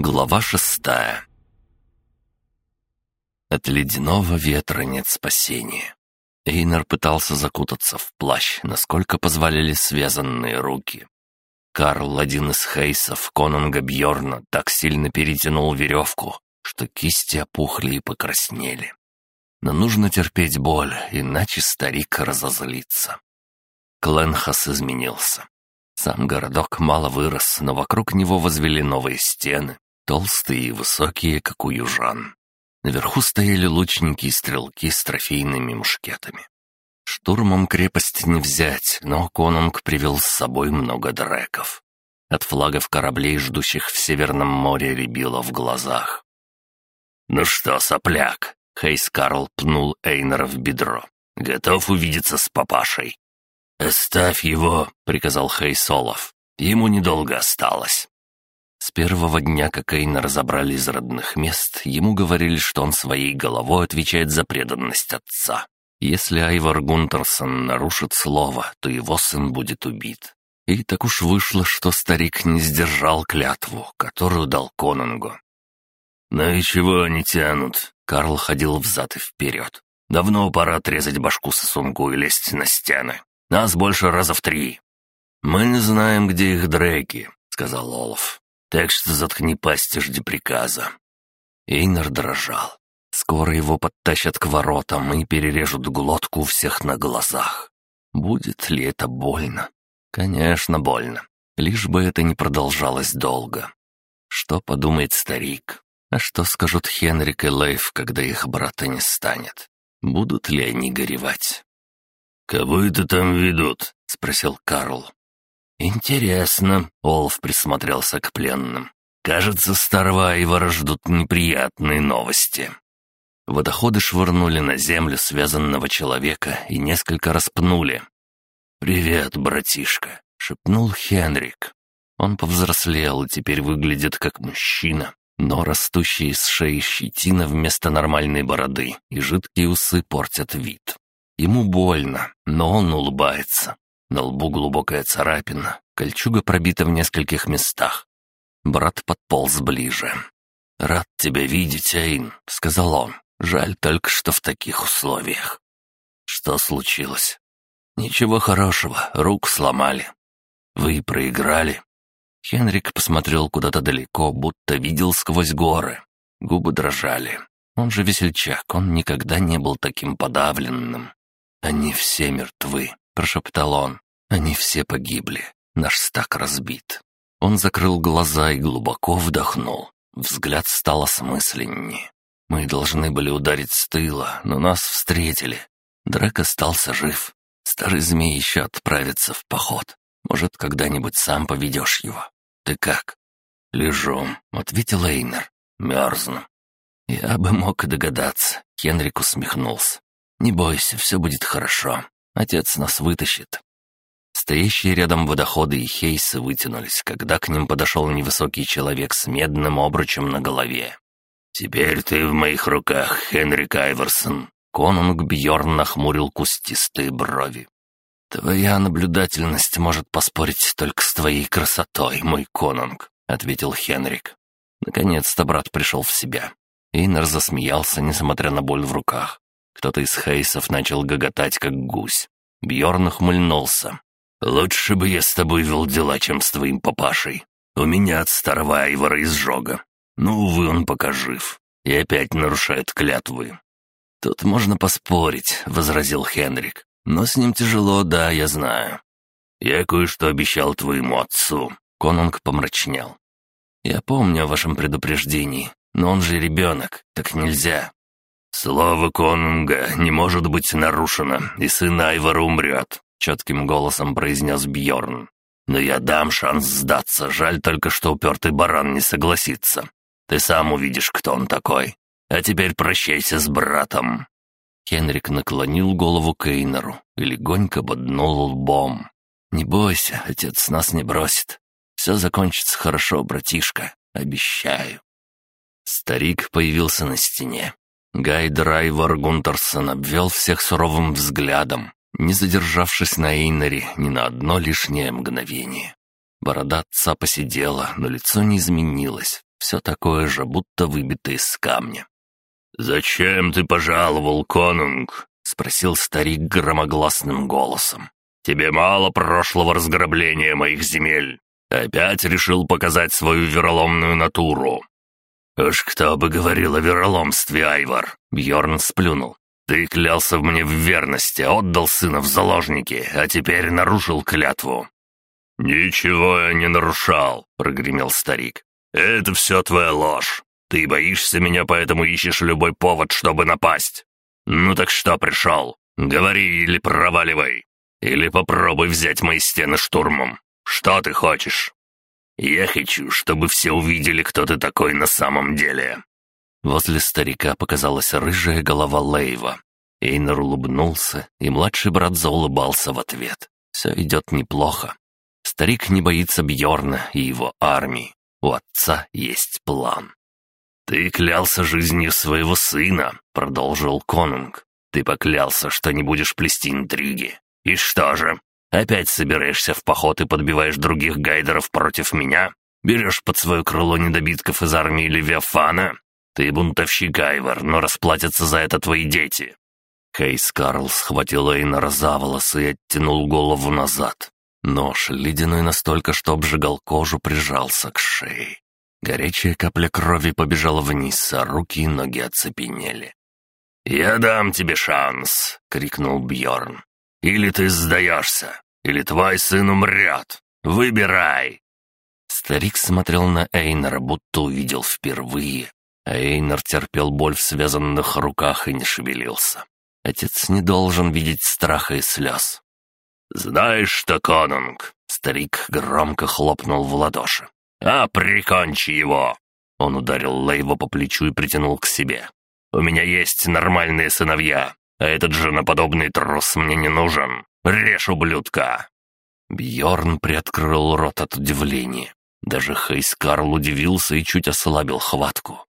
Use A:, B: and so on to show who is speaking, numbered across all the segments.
A: Глава шестая От ледяного ветра нет спасения. Эйнер пытался закутаться в плащ, насколько позволяли связанные руки. Карл, один из хейсов, конунга Бьорна, так сильно перетянул веревку, что кисти опухли и покраснели. Но нужно терпеть боль, иначе старик разозлится. Кленхас изменился. Сам городок мало вырос, но вокруг него возвели новые стены, толстые и высокие, как у южан. Наверху стояли лучники и стрелки с трофейными мушкетами. Штурмом крепость не взять, но конунг привел с собой много дреков. От флагов кораблей, ждущих в Северном море, рябило в глазах. «Ну что, сопляк?» — Хейс Карл пнул Эйнера в бедро. «Готов увидеться с папашей?» «Оставь его», — приказал Хейсолов. «Ему недолго осталось». С первого дня, как Эйна разобрали из родных мест, ему говорили, что он своей головой отвечает за преданность отца. Если Айвар Гунтерсон нарушит слово, то его сын будет убит. И так уж вышло, что старик не сдержал клятву, которую дал Конунгу. «Ну и чего они тянут?» Карл ходил взад и вперед. «Давно пора отрезать башку сосунку и лезть на стены. Нас больше раза в три». «Мы не знаем, где их дреки», — сказал Олаф. «Так что заткни пасть и жди приказа». Эйнар дрожал. Скоро его подтащат к воротам и перережут глотку у всех на глазах. Будет ли это больно? Конечно, больно. Лишь бы это не продолжалось долго. Что подумает старик? А что скажут Хенрик и Лейф, когда их брата не станет? Будут ли они горевать? «Кого это там ведут?» — спросил Карл. «Интересно», — Олаф присмотрелся к пленным. «Кажется, старого Айвара ждут неприятные новости». Водоходы швырнули на землю связанного человека и несколько распнули. «Привет, братишка», — шепнул Хенрик. Он повзрослел и теперь выглядит как мужчина, но растущая из шеи щетина вместо нормальной бороды и жидкие усы портят вид. Ему больно, но он улыбается. На лбу глубокая царапина, кольчуга пробита в нескольких местах. Брат подполз ближе. «Рад тебя видеть, Эйн», — сказал он. «Жаль только, что в таких условиях». «Что случилось?» «Ничего хорошего, рук сломали». «Вы проиграли?» Хенрик посмотрел куда-то далеко, будто видел сквозь горы. Губы дрожали. Он же весельчак, он никогда не был таким подавленным. «Они все мертвы», — прошептал он. «Они все погибли. Наш стак разбит». Он закрыл глаза и глубоко вдохнул. Взгляд стал осмысленнее. Мы должны были ударить с тыла, но нас встретили. Дрек остался жив. Старый змей еще отправится в поход. Может, когда-нибудь сам поведешь его. Ты как?» «Лежу», — ответил Эйнер. «Мерзну». «Я бы мог догадаться», — Хенрик усмехнулся. «Не бойся, все будет хорошо. Отец нас вытащит». Стоящие рядом водоходы и хейсы вытянулись, когда к ним подошел невысокий человек с медным обручем на голове. «Теперь ты в моих руках, Хенрик Айверсон!» Конунг Бьорн нахмурил кустистые брови. «Твоя наблюдательность может поспорить только с твоей красотой, мой конунг», — ответил Хенрик. Наконец-то брат пришел в себя. Эйнар засмеялся, несмотря на боль в руках. Кто-то из хейсов начал гоготать, как гусь. Бьорн ухмыльнулся. «Лучше бы я с тобой вел дела, чем с твоим папашей. У меня от старого Айвара изжога. Но, увы, он пока жив. И опять нарушает клятвы». «Тут можно поспорить», — возразил Хенрик. «Но с ним тяжело, да, я знаю». «Я кое-что обещал твоему отцу», — Конунг помрачнел. «Я помню о вашем предупреждении, но он же ребенок, так нельзя. «Слово конунга не может быть нарушено, и сын Айвара умрет», — четким голосом произнес Бьорн. «Но я дам шанс сдаться, жаль только, что упертый баран не согласится. Ты сам увидишь, кто он такой. А теперь прощайся с братом». Хенрик наклонил голову к Эйнеру и легонько боднул лбом. «Не бойся, отец нас не бросит. Все закончится хорошо, братишка, обещаю». Старик появился на стене, Гай Драйвер Гунтерсон обвел всех суровым взглядом, не задержавшись на Эйнере ни на одно лишнее мгновение. Борода отца посидела, но лицо не изменилось, все такое же, будто выбито из камня.
B: «Зачем ты пожаловал, конунг?»
A: — спросил старик громогласным голосом.
B: «Тебе мало прошлого разграбления моих земель. Опять решил показать свою вероломную натуру». «Уж кто бы говорил о вероломстве, Айвар!» — Бьорн сплюнул. «Ты клялся мне в верности, отдал сына в заложники, а теперь нарушил клятву». «Ничего я не нарушал», — прогремел старик. «Это все твоя ложь. Ты боишься меня, поэтому ищешь любой повод, чтобы напасть. Ну так что пришел? Говори или проваливай. Или попробуй взять мои стены штурмом. Что ты хочешь?» «Я хочу, чтобы все увидели, кто ты такой на самом деле».
A: Возле старика показалась рыжая голова Лейва. Эйнер улыбнулся, и младший брат заулыбался в ответ. Все идет неплохо. Старик не боится Бьорна и его армии. У отца есть план.
B: «Ты клялся жизнью своего сына», — продолжил Конунг. «Ты поклялся, что не будешь плести интриги. И что же? Опять собираешься в поход и подбиваешь других гайдеров против меня? Берешь под свое крыло недобитков из армии Левиафана? Ты бунтовщик, Айвар, но расплатятся за это твои дети».
A: Хейс Карл схватил Эйнара за волосы и оттянул голову назад. Нож, ледяной настолько, что обжигал кожу, прижался к шее. Горячая капля крови побежала вниз, а руки и ноги оцепенели.
B: «Я дам тебе шанс!» — крикнул Бьорн. Или ты сдаешься, или твой сын умрет. Выбирай!»
A: Старик смотрел на Эйнера, будто увидел впервые, а Эйнер терпел боль в связанных руках и не шевелился. Отец не должен видеть страха и слез.
B: «Знаешь что, конунг?» Старик громко хлопнул в ладоши. «А, прикончи его!» Он ударил Лейва по плечу и притянул к себе. «У меня есть нормальные сыновья. А этот женоподобный трус мне не нужен. Режь, ублюдка!»
A: Бьорн приоткрыл рот от удивления. Даже Хейс Карл удивился и чуть ослабил хватку.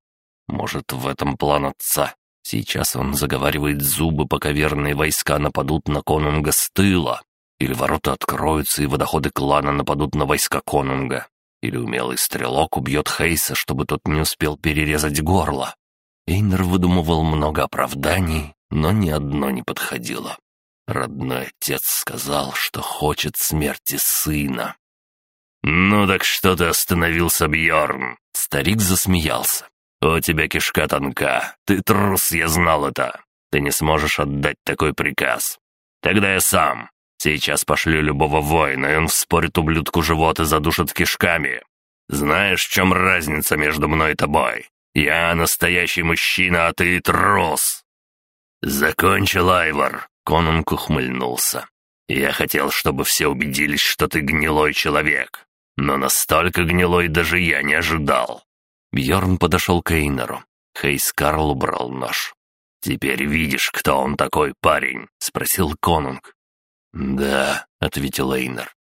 A: Может, в этом план отца? Сейчас он заговаривает зубы, пока верные войска нападут на конунга с тыла. Или ворота откроются, и водоходы клана нападут на войска конунга. Или умелый стрелок убьет Хейса, чтобы тот не успел перерезать горло. Эйнер выдумывал много оправданий, но ни одно не подходило. Родной отец сказал, что хочет смерти сына.
B: «Ну так что ты остановился, Бьорн? Старик засмеялся. «У тебя кишка тонка. Ты трус, я знал это. Ты не сможешь отдать такой приказ. Тогда я сам. Сейчас пошлю любого воина, и он вспорит ублюдку живот и задушит кишками. Знаешь, в чем разница между мной и тобой? Я настоящий мужчина, а ты трус!» «Закончил, Айвар!» — Конунг ухмыльнулся. «Я хотел, чтобы все убедились, что ты гнилой человек. Но настолько гнилой даже я не ожидал».
A: Бьорн подошел к Эйнеру. Хейс Карл убрал нож.
B: «Теперь видишь, кто он такой парень?» — спросил Конунг.
A: «Да», — ответил Эйнер.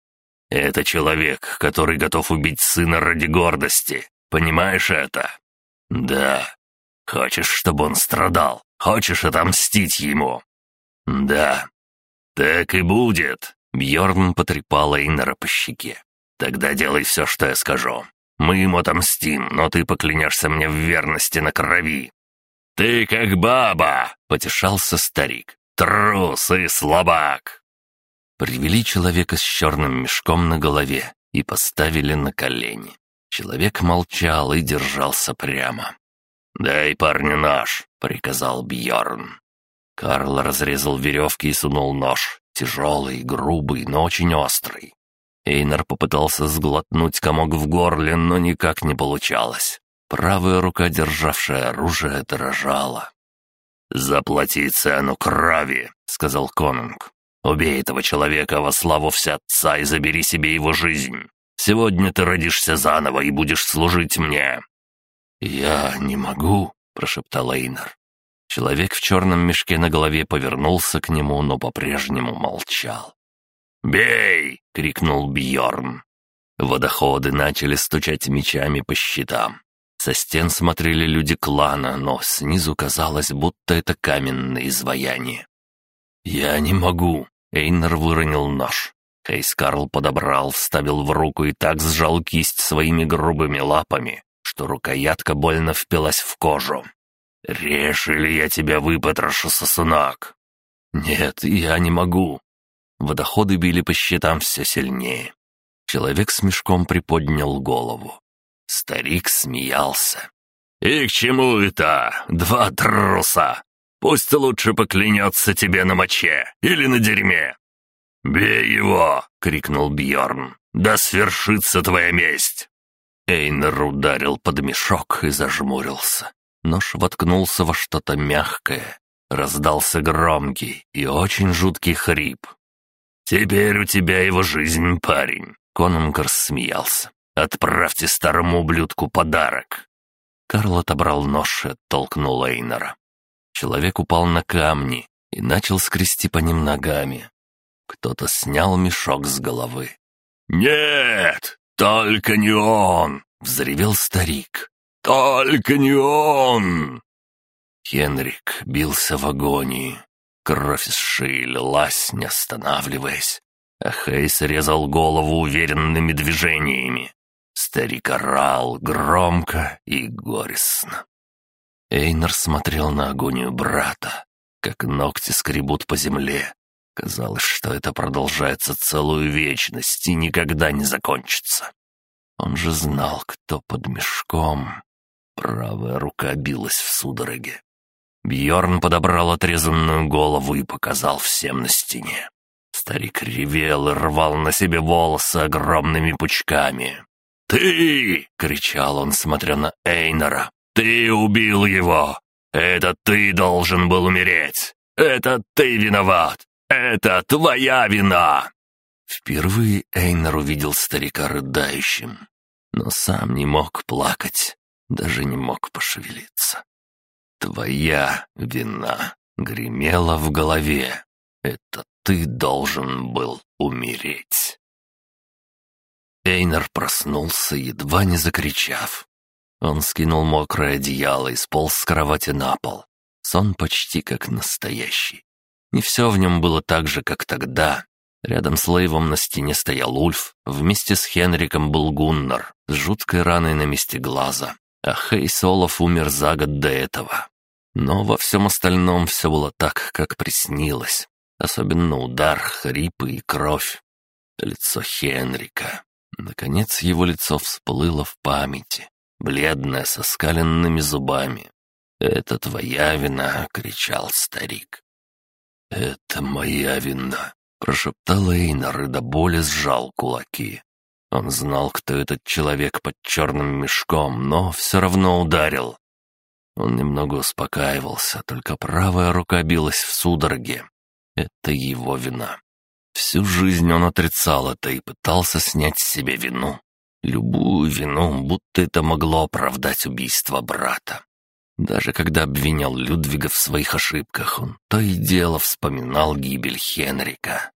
B: «Это человек, который готов убить сына ради гордости. Понимаешь это?» «Да. Хочешь, чтобы он страдал? Хочешь отомстить ему?» «Да». «Так и будет», — Бьорн потрепал Эйнера по щеке. «Тогда делай все, что я скажу. Мы ему отомстим, но ты поклянешься мне в верности на крови». «Ты как баба!» — потешался старик. «Трус и слабак!»
A: Привели человека с черным мешком на голове и поставили на колени. Человек молчал и держался прямо.
B: «Дай парню нож», — приказал Бьорн.
A: Карл разрезал веревки и сунул нож. Тяжелый, грубый, но очень острый. Эйнер попытался сглотнуть комок в горле, но никак не получалось. Правая рука, державшая оружие, дрожала.
B: «Заплати цену крови», — сказал Конунг. «Убей этого человека во славу вся отца и забери себе его жизнь. Сегодня ты родишься заново и будешь служить мне.
A: «Я не могу», — прошептал Эйнар. Человек в черном мешке на голове повернулся к нему, но по-прежнему молчал.
B: «Бей!» — крикнул Бьорн.
A: Водоходы начали стучать мечами по щитам. Со стен смотрели люди клана, но снизу казалось, будто это каменное изваяние. «Я не могу!» — Эйнер выронил нож. Хейс Карл подобрал, вставил в руку и так сжал кисть своими грубыми лапами, что рукоятка больно впилась в кожу. «Режь, или я тебя выпотрошу, сосунок!» «Нет, я не могу!» Водоходы били по щитам все сильнее. Человек с мешком приподнял голову. Старик смеялся. «И к чему это? Два труса! Пусть лучше поклянется тебе на моче или на дерьме!» «Бей его!» — крикнул Бьорн. «Да свершится твоя месть!» Эйнер ударил под мешок и зажмурился. Нож воткнулся во что-то мягкое. Раздался громкий и очень жуткий хрип. «Теперь у тебя его жизнь, парень!» Конунгар смеялся. «Отправьте старому ублюдку подарок!» Карл отобрал нож и оттолкнул Эйнера. Человек упал на камни и начал скрести по ним ногами. Кто-то снял мешок с головы. «Нет, только не он!» — взревел старик. «Только не он!» Хенрик бился в агонии. Кровь из шеи лилась, не останавливаясь. А Хейс резал голову уверенными движениями. Старик орал громко и горестно. Эйнер смотрел на агонию брата, как ногти скребут по земле. Казалось, что это продолжается целую вечность и никогда не закончится. Он же знал, кто под мешком. Правая рука билась в судороге. Бьорн подобрал отрезанную голову и показал всем на стене. Старик ревел и рвал на себе волосы огромными пучками. «Ты!» — кричал он, смотря на Эйнора. «Ты убил его! Это ты должен был умереть! Это ты виноват! Это твоя вина!» Впервые Эйнор увидел старика рыдающим, но сам не мог плакать, даже не мог пошевелиться. «Твоя вина!» — гремела в голове. «Это ты должен был умереть!» Эйнер проснулся, едва не закричав. Он скинул мокрое одеяло и сполз с кровати на пол. Сон почти как настоящий. Не все в нем было так же, как тогда. Рядом с Лейвом на стене стоял Ульф, вместе с Хенриком был Гуннар, с жуткой раной на месте глаза, а Хейс Олаф умер за год до этого. Но во всем остальном все было так, как приснилось. Особенно удар, хрипы и кровь. Лицо Хенрика. Наконец его лицо всплыло в памяти, бледное, со скаленными зубами. «Это твоя вина!» — кричал старик. «Это моя вина!» — прошептал Эйнар и до боли сжал кулаки. Он знал, кто этот человек под черным мешком, но все равно ударил. Он немного успокаивался, только правая рука билась в судороге. Это его вина. Всю жизнь он отрицал это и пытался снять с себя вину. Любую вину, будто это могло оправдать убийство брата. Даже когда обвинял Людвига в своих ошибках, он то и дело вспоминал гибель Хенрика.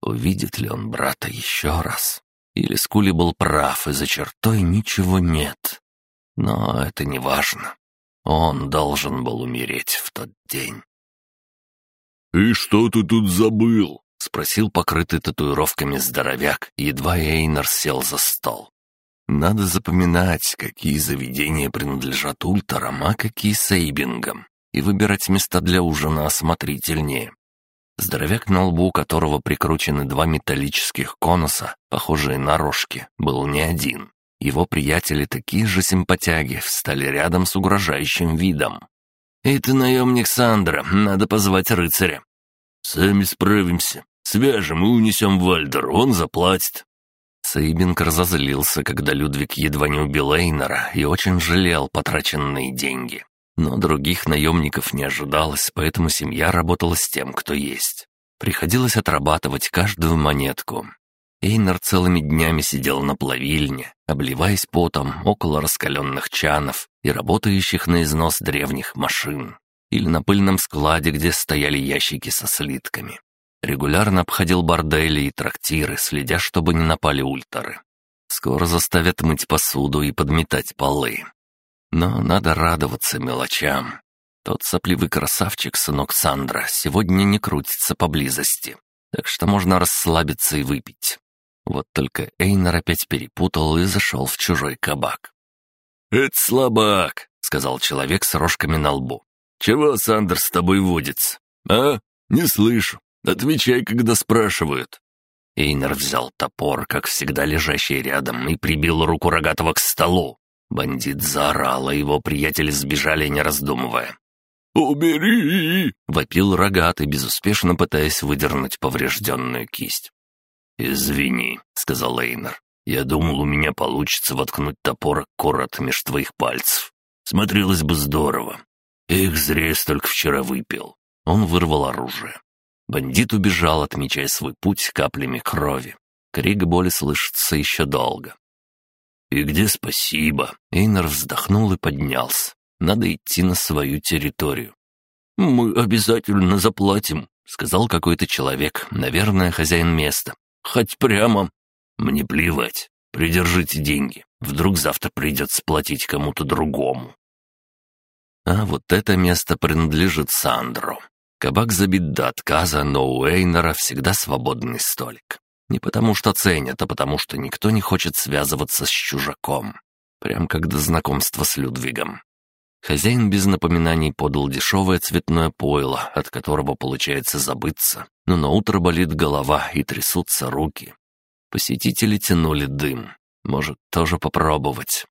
A: Увидит ли он брата еще раз? Или Скули был прав, и за чертой ничего нет? Но это не важно. Он должен был умереть в тот день.
B: «И что ты тут забыл?»
A: — спросил покрытый татуировками здоровяк, едва Эйнар сел за стол. «Надо запоминать, какие заведения принадлежат ультрам, а какие сейбингам, и выбирать места для ужина осмотрительнее». Здоровяк, на лбу которого прикручены два металлических конуса, похожие на рожки, был не один. Его приятели, такие же симпатяги, встали рядом с угрожающим видом. «Это наемник Сандра, надо позвать рыцаря». «Сами справимся», Свяжем и унесем Вальдер, он заплатит». Сейбинг разозлился, когда Людвиг едва не убил Эйнера и очень жалел потраченные деньги. Но других наемников не ожидалось, поэтому семья работала с тем, кто есть. Приходилось отрабатывать каждую монетку. Эйнер целыми днями сидел на плавильне, обливаясь потом около раскаленных чанов и работающих на износ древних машин. Или на пыльном складе, где стояли ящики со слитками. Регулярно обходил бордели и трактиры, следя, чтобы не напали ультеры. Скоро заставят мыть посуду и подметать полы. Но надо радоваться мелочам. Тот сопливый красавчик, сынок Сандра, сегодня не крутится поблизости, так что можно расслабиться и выпить. Вот только Эйнер опять перепутал и зашел в чужой кабак.
B: «Это слабак», — сказал человек с рожками на лбу. «Чего Сандер с тобой водится? А? Не слышу. Отвечай, когда спрашивают». Эйнер взял топор, как всегда лежащий рядом, и прибил руку рогатого к столу. Бандит заорал, а его приятели сбежали, не раздумывая. «Убери!» — вопил рогатый, безуспешно пытаясь выдернуть поврежденную кисть. «Извини», — сказал Эйнер. «Я думал, у меня получится воткнуть топор аккурат меж твоих пальцев. Смотрелось бы здорово. Эх, зря я столько вчера выпил». Он вырвал оружие. Бандит убежал, отмечая свой путь каплями крови. Крик боли слышится еще долго. «И где спасибо?» Эйнер вздохнул и поднялся. «Надо идти на свою территорию». «Мы обязательно заплатим», — сказал какой-то человек, наверное, хозяин места. «Хоть прямо». «Мне плевать. Придержите деньги. Вдруг завтра придется платить кому-то другому». А вот это место принадлежит Сандру. Кабак забит до отказа, но у Эйнера всегда свободный столик. Не потому что ценят, а потому что никто не хочет связываться с чужаком. Прям как до знакомства с Людвигом. Хозяин без напоминаний подал дешевое цветное пойло, от которого получается забыться, но на утро болит голова и трясутся руки. Посетители тянули дым. Может, тоже попробовать.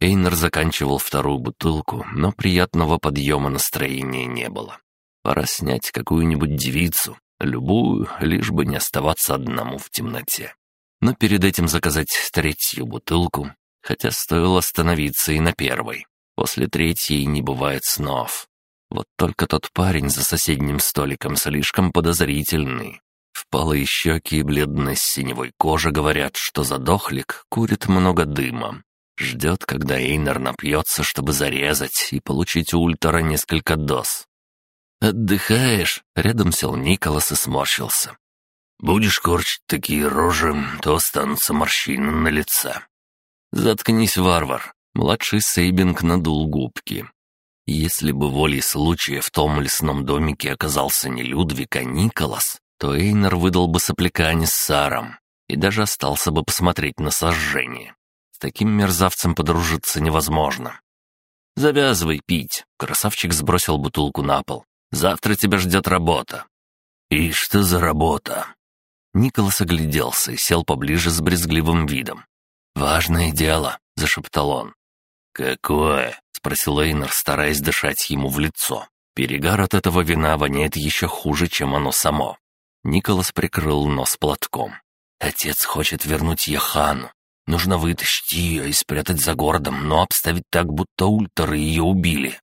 B: Эйнер заканчивал вторую бутылку, но приятного подъема настроения не было. Пора снять какую-нибудь девицу, любую, лишь бы не оставаться одному в темноте. Но перед этим заказать третью бутылку, хотя стоило остановиться и на первой. После третьей не бывает снов. Вот только тот парень за соседним столиком слишком подозрительный. Впалые щеки и бледная синевой кожа говорят, что задохлик курит много дыма. Ждет, когда Эйнер напьется, чтобы зарезать и получить у Ультора несколько доз. «Отдыхаешь?» — рядом сел Николас и сморщился. «Будешь корчить такие рожи, то останутся морщины на лице». «Заткнись, варвар!» — младший Сейбинг надул губки. Если бы волей случая в том лесном домике оказался не Людвиг, а Николас, то Эйнер выдал бы сопляка с Саром и даже остался бы посмотреть на сожжение. С таким мерзавцем подружиться невозможно. «Завязывай пить!» — красавчик сбросил бутылку на пол. Завтра тебя ждет работа». «И что за работа?» Николас огляделся и сел поближе с брезгливым видом. «Важное дело», — зашептал он. «Какое?» — спросил Эйнер, стараясь дышать ему в лицо. Перегар от этого вина воняет еще хуже, чем оно само. Николас прикрыл нос платком. «Отец хочет вернуть Яхану. Нужно вытащить ее и спрятать за городом, но обставить так, будто ультеры ее убили».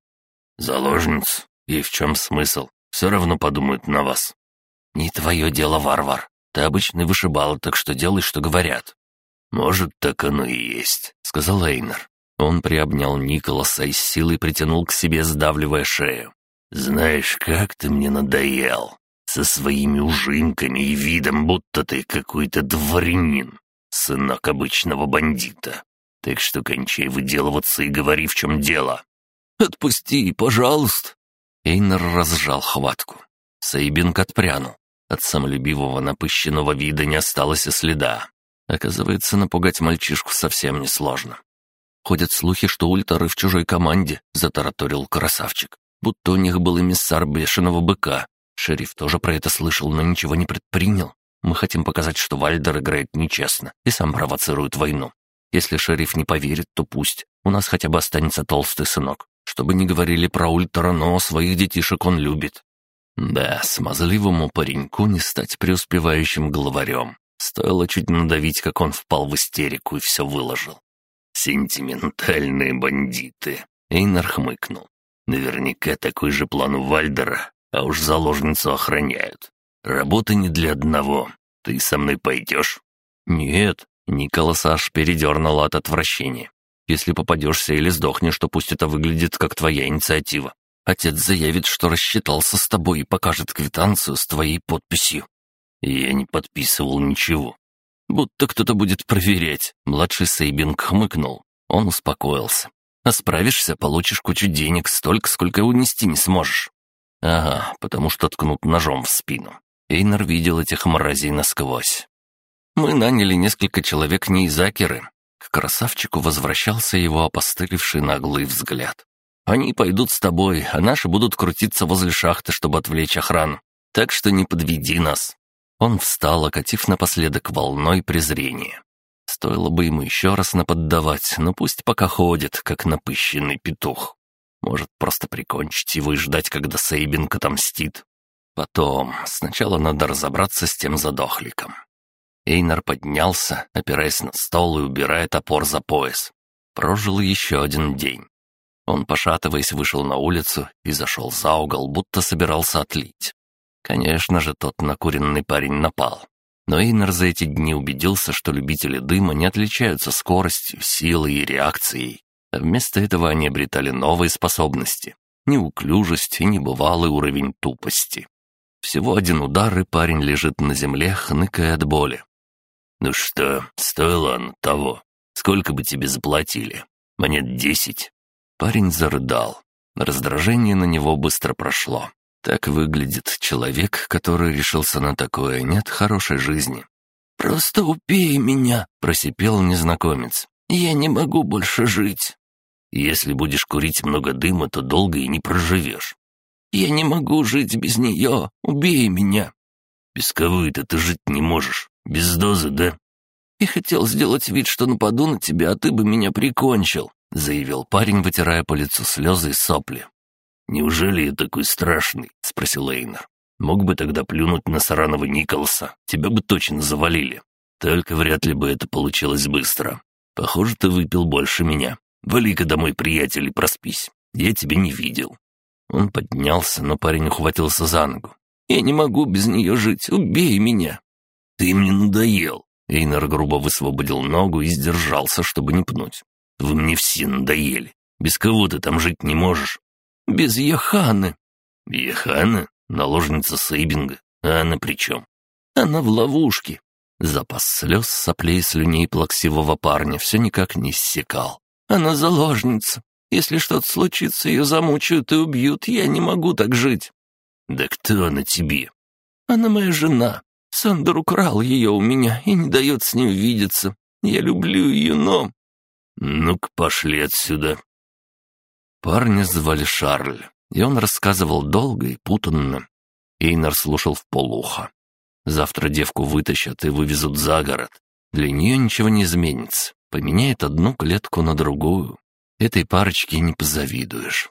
B: «Заложниц?» И в чем смысл? Все равно подумают на вас». «Не твое дело, варвар. Ты обычный вышибал, так что делай, что говорят». «Может, так оно и есть», — сказал Эйнер. Он приобнял Николаса и с силой притянул к себе, сдавливая шею. «Знаешь, как ты мне надоел. Со своими ужинками и видом, будто ты какой-то дворянин, сынок обычного бандита. Так что кончай выделываться и говори, в чем дело». «Отпусти, пожалуйста», Эйнер разжал хватку. Сейбинг отпрянул. От самолюбивого напыщенного вида не осталось и следа. Оказывается, напугать мальчишку совсем несложно. Ходят слухи, что ультрары в чужой команде, затараторил красавчик. Будто у них был эмиссар бешеного быка. Шериф тоже про это слышал, но ничего не предпринял. Мы хотим показать, что Вальдер играет нечестно и сам провоцирует войну. Если шериф не поверит, то пусть. У нас хотя бы останется толстый сынок. Чтобы не говорили про ультра, но своих детишек он любит. Да, смазливому пареньку не стать преуспевающим главарем. Стоило чуть надавить, как он впал в истерику и все выложил. «Сентиментальные бандиты», — Эйнар хмыкнул. «Наверняка такой же план у Вальдера, а уж заложницу охраняют. Работа не для одного. Ты со мной пойдешь?» «Нет», — Николас аж передернул от отвращения. Если попадешься или сдохнешь, то пусть это выглядит как твоя инициатива. Отец заявит, что рассчитался с тобой и покажет квитанцию с твоей подписью. Я не подписывал ничего. Будто кто-то будет проверять. Младший Сейбинг хмыкнул. Он успокоился. А справишься, получишь кучу денег, столько, сколько унести не сможешь. Ага, потому что ткнут ножом в спину. Эйнер видел этих мразей насквозь. Мы наняли несколько человек не из Акеры,
A: красавчику возвращался его опостылевший наглый взгляд. «Они пойдут с тобой, а наши будут крутиться возле шахты, чтобы отвлечь охрану. Так что не подведи нас». Он встал, окатив напоследок волной презрения. Стоило бы ему еще раз наподдавать, но пусть пока ходит, как напыщенный петух. Может, просто прикончить его и ждать, когда Сейбинг отомстит. Потом, сначала надо разобраться с тем задохликом. Эйнар поднялся, опираясь на стол и убирая топор за пояс. Прожил еще один день. Он, пошатываясь, вышел на улицу и зашел за угол, будто собирался отлить. Конечно же, тот накуренный парень напал. Но Эйнер за эти дни убедился, что любители дыма не отличаются скоростью, силой и реакцией. А вместо этого они обретали новые способности. Неуклюжесть и небывалый уровень тупости. Всего один удар, и парень лежит на земле, хныкая от боли. «Ну что, стоило оно того? Сколько бы тебе заплатили? Монет десять?» Парень зарыдал. Раздражение на него быстро прошло. Так выглядит человек, который решился на такое, нет хорошей жизни. «Просто убей меня!» — просипел незнакомец. «Я не могу больше жить!» «Если будешь курить много дыма, то долго и не проживешь». «Я не могу жить без нее! Убей меня!» «Без кого это ты жить не можешь? Без дозы, да?» «Я хотел сделать вид, что нападу на тебя, а ты бы меня прикончил», — заявил парень, вытирая по лицу слезы и сопли. «Неужели я такой страшный?» — спросил Эйнер. «Мог бы тогда плюнуть на Саранова Николса. Тебя бы точно завалили. Только вряд ли бы это получилось быстро. Похоже, ты выпил больше меня. Вали-ка домой, приятель, и проспись. Я тебя не видел». Он поднялся, но парень ухватился за ногу. «Я не могу без нее жить. Убей меня!» «Ты мне надоел!» Эйнер грубо высвободил ногу и сдержался, чтобы не пнуть. «Вы мне все надоели. Без кого ты там жить не можешь?» Без Яханы». «Яхана? Наложница Сейбинга? А она при чем?» «Она в ловушке». Запас слез, соплей, слюней плаксивого парня все никак не иссякал. «Она заложница. Если что-то случится, ее замучают и убьют. Я не могу так жить». «Да кто она тебе?» «Она моя жена. Сандер украл ее у меня и не дает с ним видеться. Я люблю ее, но...» «Ну-ка, пошли отсюда», Парня звали Шарль, и он рассказывал долго и путанно. Эйнар слушал в полухо. Завтра девку вытащат и вывезут за город. Для нее ничего не изменится. Поменяет одну клетку на другую. Этой парочке не позавидуешь.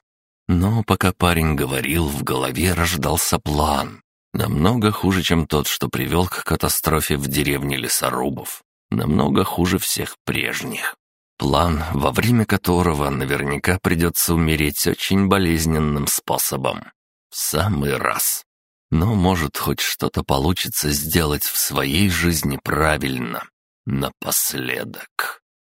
A: Но пока парень говорил, в голове рождался план. Намного хуже, чем тот, что привел к катастрофе в деревне лесорубов. Намного хуже всех прежних. План, во время которого наверняка придется умереть очень болезненным способом. В самый раз. Но, может, хоть что-то получится сделать в своей жизни правильно. Напоследок.